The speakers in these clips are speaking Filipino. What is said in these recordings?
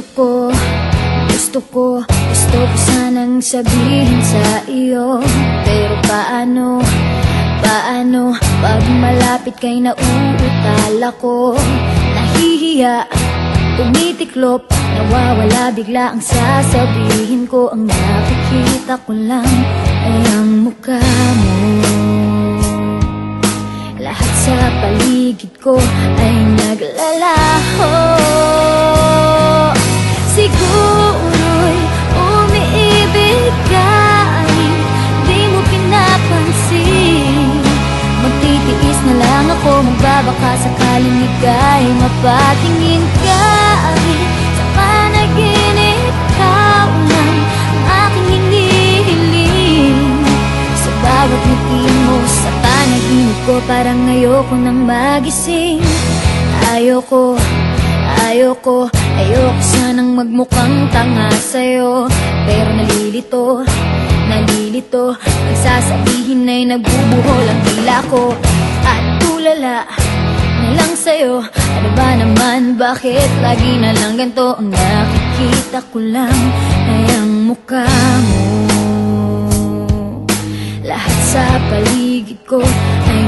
Gusto ko, gusto ko, gusto ko sanang sabihin sa iyo. Pero paano, paano Pag malapit kay nauutal ako? Nahihiya, tumitiklop Nawawala bigla ang sasabihin ko. Ang nakikita ko lang ay ang mukha mo. Lahat sa paligid ko ay naglalaho na lang ako Magbabaka sakaling ika'y mapatingin ka. Sa panaginip ka lang Ang aking hinihiling. Sa bawat ngiti mo Sa panaginip ko Parang ayoko nang magising. Ayoko Ayoko, ayoko sanang magmukhang tanga sa'yo. Pero nalilito, nalilito Ang sasabihin ay nagbubuhol ang tila ko. At tulala na lang sa'yo. Ano ba naman, bakit lagi na lang ganito Ang nakikita ko lang ay ang mukha mo? Lahat sa paligid ko ay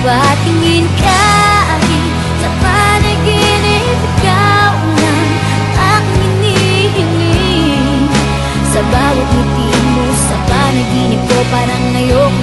ika'y mapatingin ka Sa panaginip ikaw lang Aking hinihiling Sa bawat ngiti mo Sa panaginip ko Parang ayoko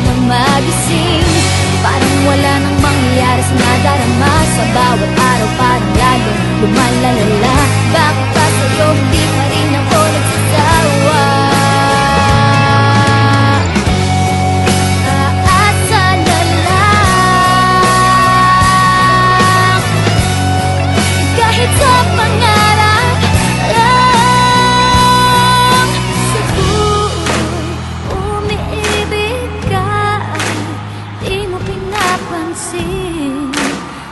pansin.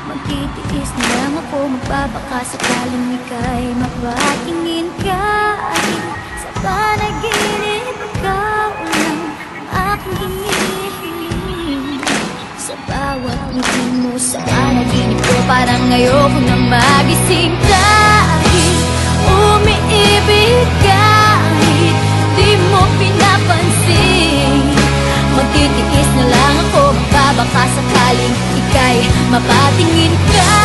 Magtitiis na lang ako Magbabaka sakaling ika'y mapatingin ka. Ay sa panaginip Ikaw lang ang aking hinihiling Sa bawat ngiti mo sa panaginip ko Parang ngayon ayoko na magising Dahil umiibig ka ika'y mapatingin ka.